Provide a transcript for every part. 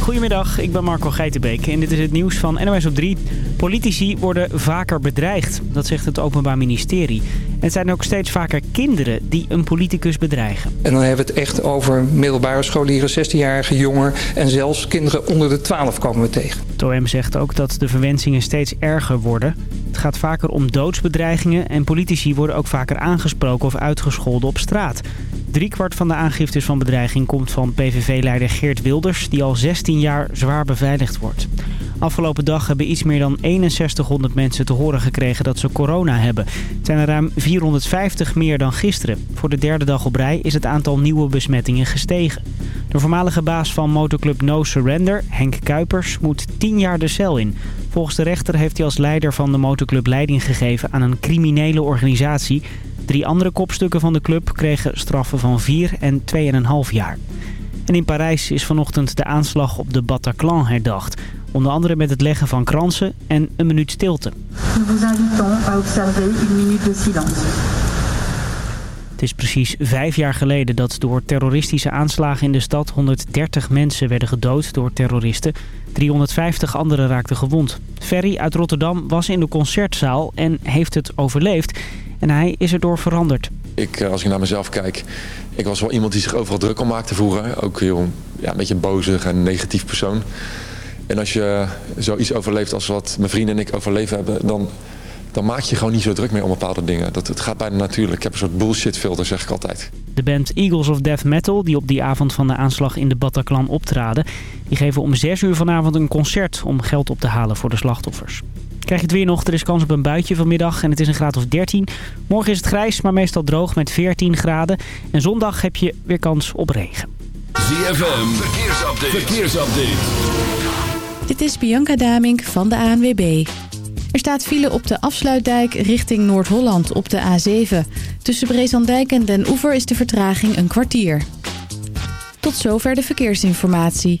Goedemiddag, ik ben Marco Geitenbeek en dit is het nieuws van NOS op 3. Politici worden vaker bedreigd, dat zegt het Openbaar Ministerie. En het zijn ook steeds vaker kinderen die een politicus bedreigen. En dan hebben we het echt over middelbare scholieren, 16-jarige jongen en zelfs kinderen onder de 12 komen we tegen. Het OM zegt ook dat de verwensingen steeds erger worden. Het gaat vaker om doodsbedreigingen en politici worden ook vaker aangesproken of uitgescholden op straat. Driekwart van de aangiftes van bedreiging komt van PVV-leider Geert Wilders... die al 16 jaar zwaar beveiligd wordt. Afgelopen dag hebben iets meer dan 6100 mensen te horen gekregen dat ze corona hebben. Het zijn er ruim 450 meer dan gisteren. Voor de derde dag op rij is het aantal nieuwe besmettingen gestegen. De voormalige baas van motorclub No Surrender, Henk Kuipers, moet 10 jaar de cel in. Volgens de rechter heeft hij als leider van de motorclub leiding gegeven aan een criminele organisatie... Drie andere kopstukken van de club kregen straffen van 4 en 2,5 jaar. En in Parijs is vanochtend de aanslag op de Bataclan herdacht. Onder andere met het leggen van kransen en een minuut stilte. Nous vous invitons à observer une minute de silence. Het is precies vijf jaar geleden dat door terroristische aanslagen in de stad 130 mensen werden gedood door terroristen. 350 anderen raakten gewond. Ferry uit Rotterdam was in de concertzaal en heeft het overleefd. En hij is erdoor veranderd. Ik, als ik naar mezelf kijk, ik was wel iemand die zich overal druk om maakte vroeger. Ook heel, ja, een beetje een bozig en negatief persoon. En als je zoiets overleeft als wat mijn vrienden en ik overleven hebben... dan, dan maak je gewoon niet zo druk meer om bepaalde dingen. Dat, het gaat bijna natuurlijk. Ik heb een soort bullshit filter, zeg ik altijd. De band Eagles of Death Metal, die op die avond van de aanslag in de Bataclan optraden... die geven om 6 uur vanavond een concert om geld op te halen voor de slachtoffers. Krijg je het weer nog, er is kans op een buitje vanmiddag en het is een graad of 13. Morgen is het grijs, maar meestal droog met 14 graden. En zondag heb je weer kans op regen. ZFM, verkeersupdate. verkeersupdate. Dit is Bianca Damink van de ANWB. Er staat file op de afsluitdijk richting Noord-Holland op de A7. Tussen Brezandijk en Den Oever is de vertraging een kwartier. Tot zover de verkeersinformatie.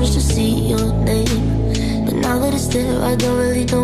Just to see your name. But now that it's there, I don't really know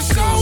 so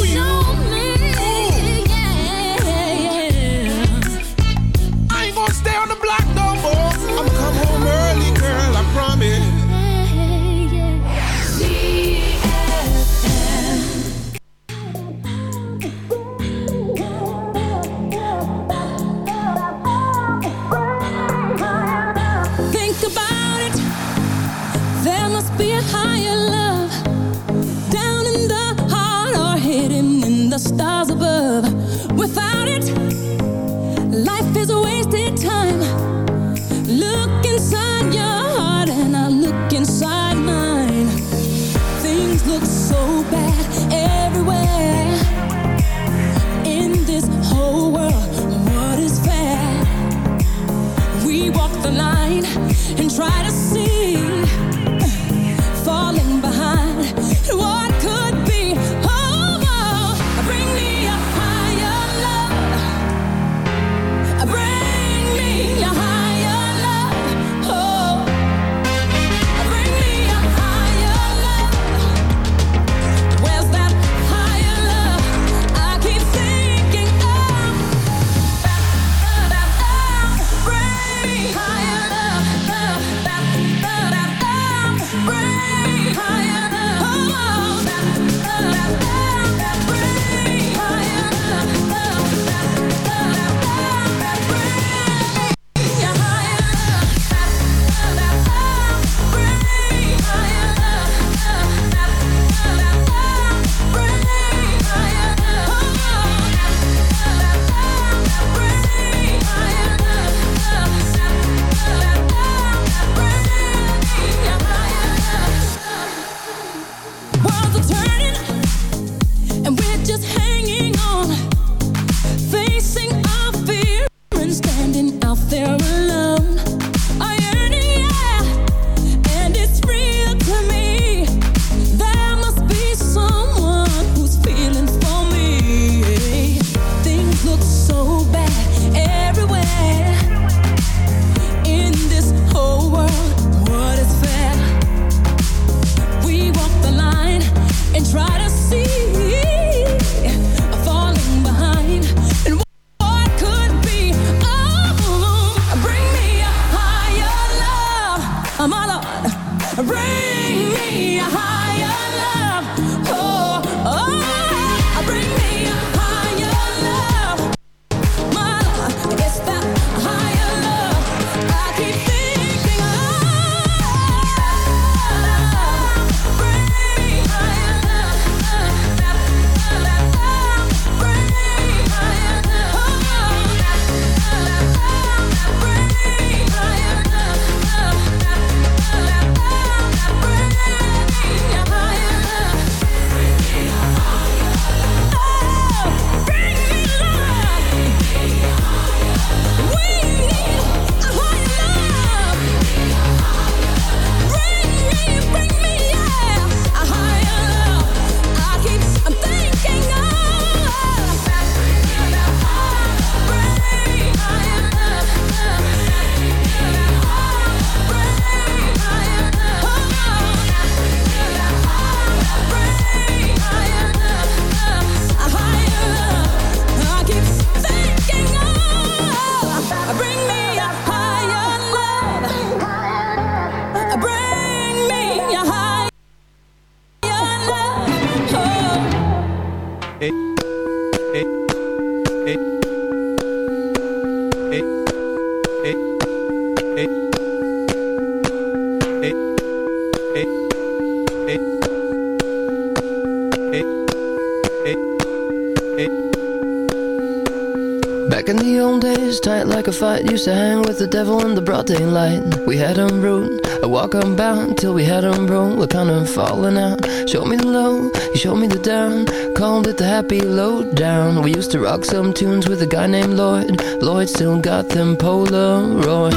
a fight Used to hang with the devil in the broad daylight. We had 'em rude, I walk unbound Till we had 'em broke, we're kind of falling out. Showed me the low, you showed me the down. Called it the happy low down We used to rock some tunes with a guy named Lloyd. Lloyd still got them Polaroids.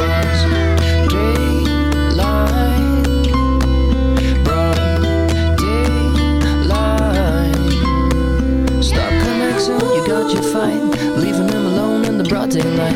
Daylight, Broad daylight. Stop coming you got your fight. Leaving him alone in the broad daylight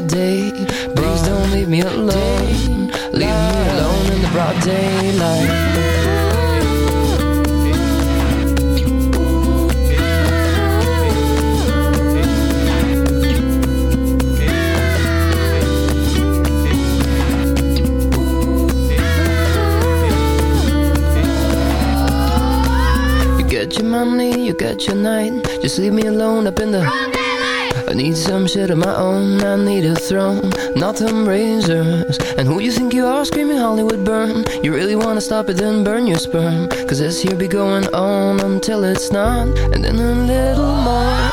broad day. Please don't leave me alone. Leave me alone in the broad daylight. You get your money, you get your night. Just leave me alone up in the I need some shit of my own I need a throne, not them razors. And who you think you are screaming Hollywood burn. You really wanna stop it then burn your sperm. Cause this here be going on until it's not. And then a little more.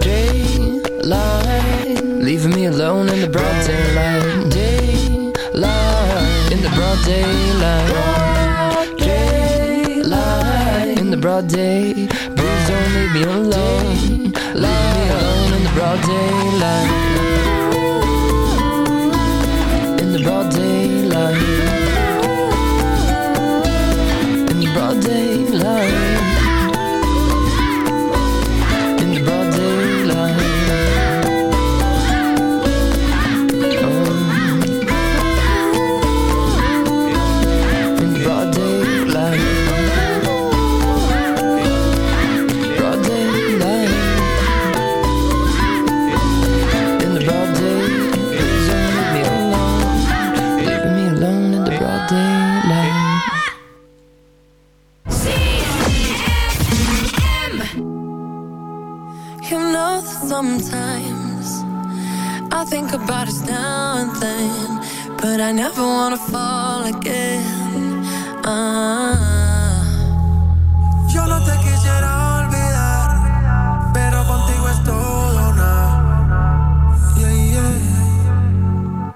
Daylight Leaving me alone in the broad daylight. Daylight In the broad daylight. Daylight In the broad day. Please don't leave me alone Leave me alone in the broad daylight I think about us now and then, but I never wanna fall again. Ah. Yo no te quisiera olvidar, pero contigo es todo nada. Yeah, yeah.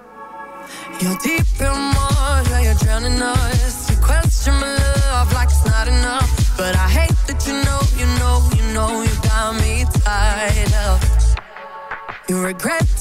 You're deep in water, you're drowning us. You question my love like it's not enough, but I hate that you know, you know, you know, you got me tied up. You regret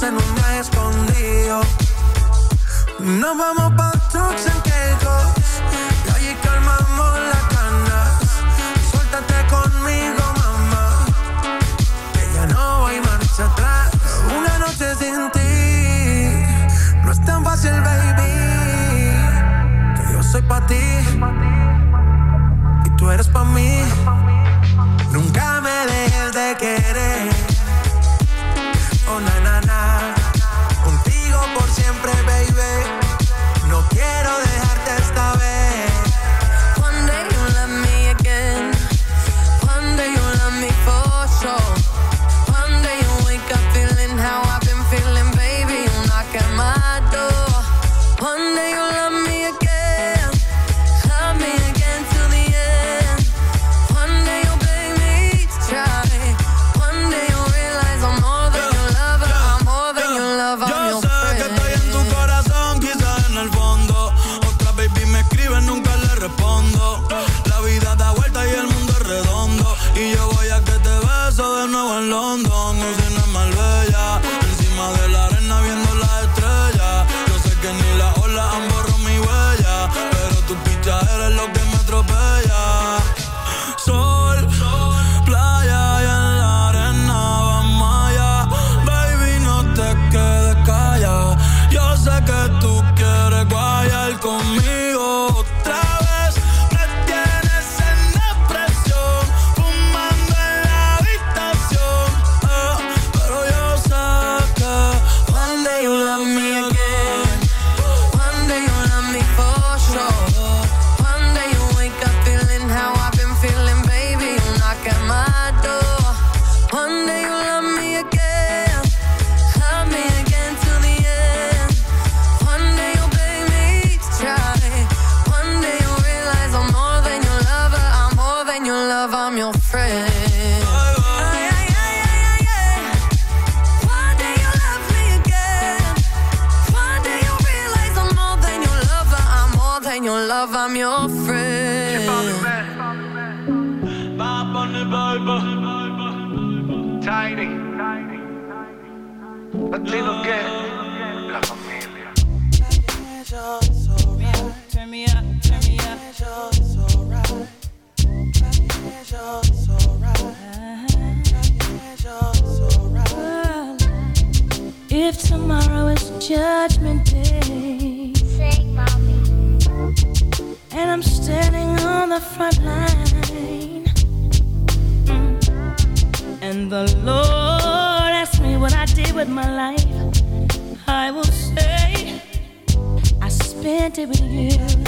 Vamos en un viaje escondido. Nos vamos pa' trucks en Caicos, y allí calmamos las ganas. Suéltate conmigo, mamá, que ya no hay marcha atrás. Una noche sin ti, no es tan fácil, baby. Que yo soy pa' ti y tú eres pa' mí. me up, turn me up. Uh-huh. If tomorrow is judgment day, Sing, mommy. and I'm standing on the front line, mm, and the Lord asks me what I did with my life, I will say, I spent it with you.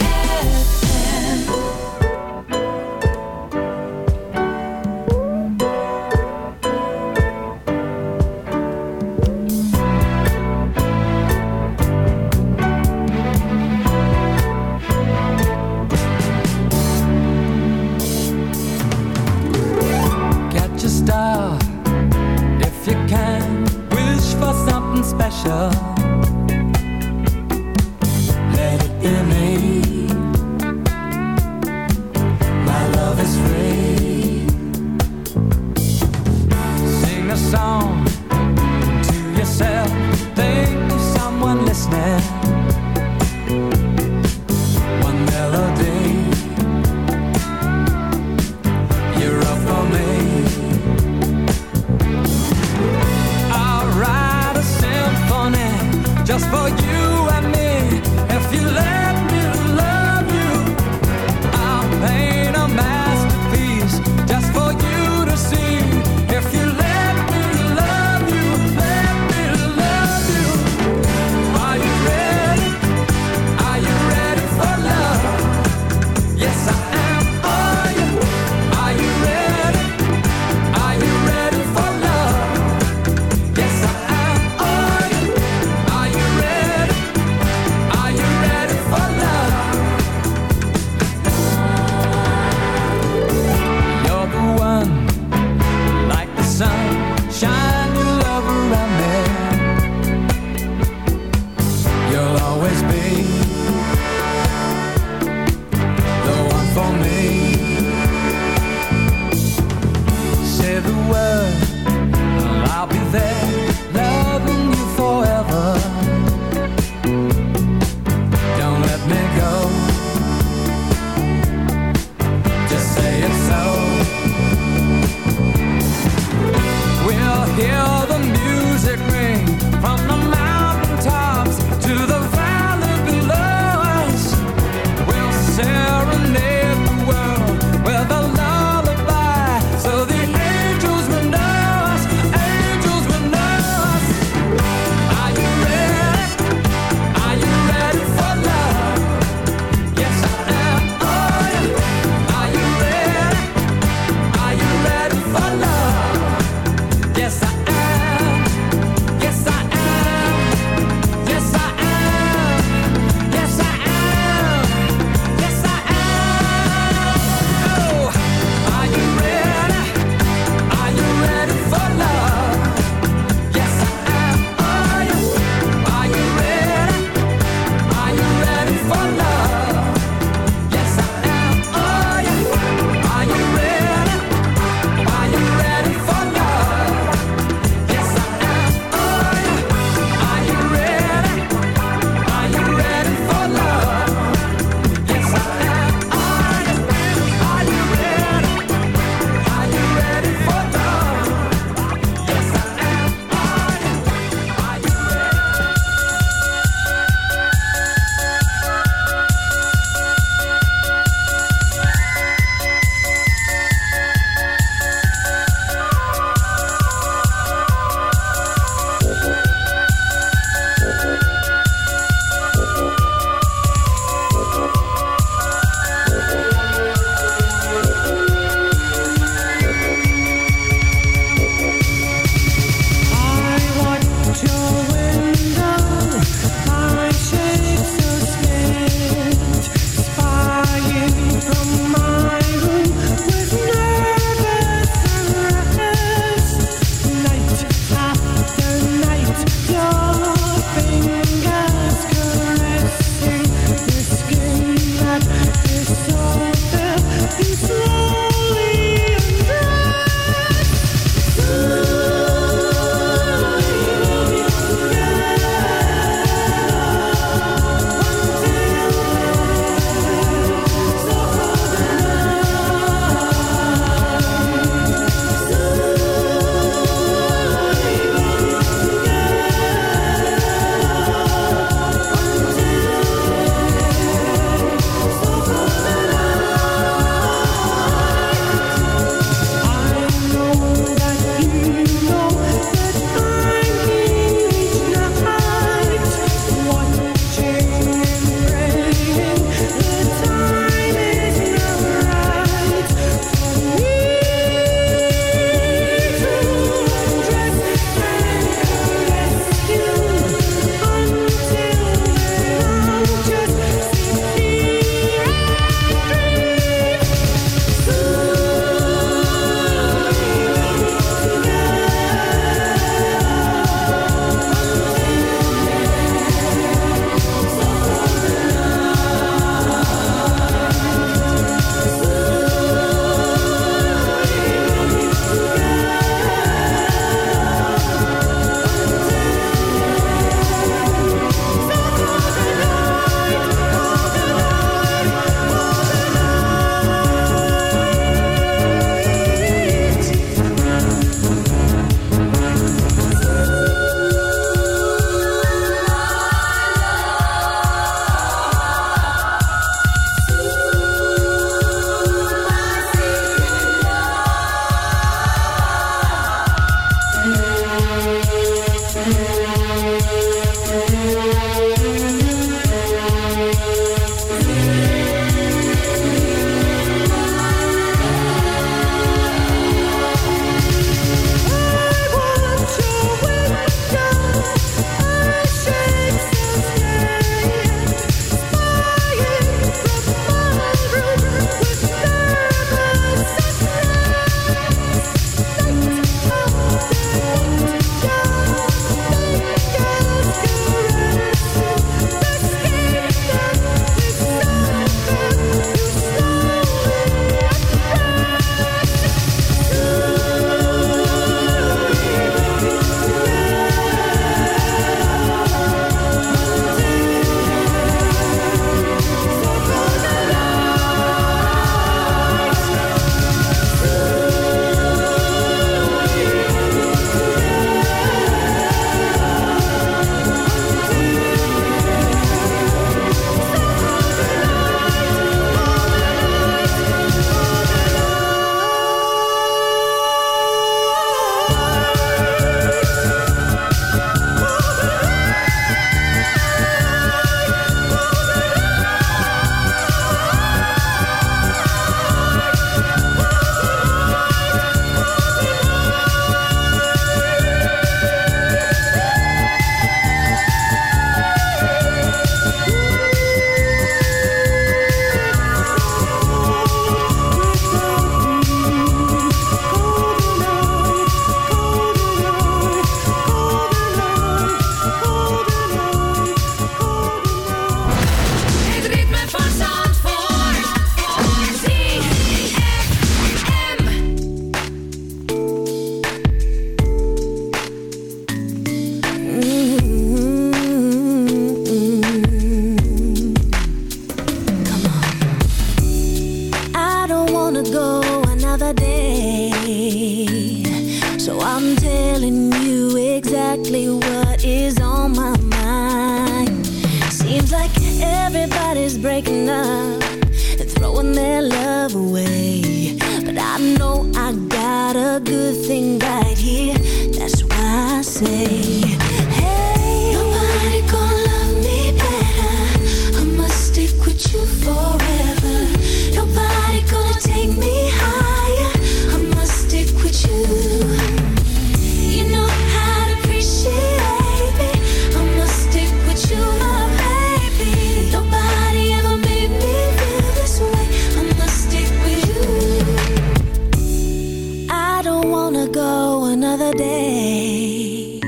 another day.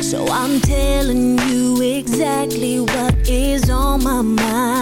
So I'm telling you exactly what is on my mind.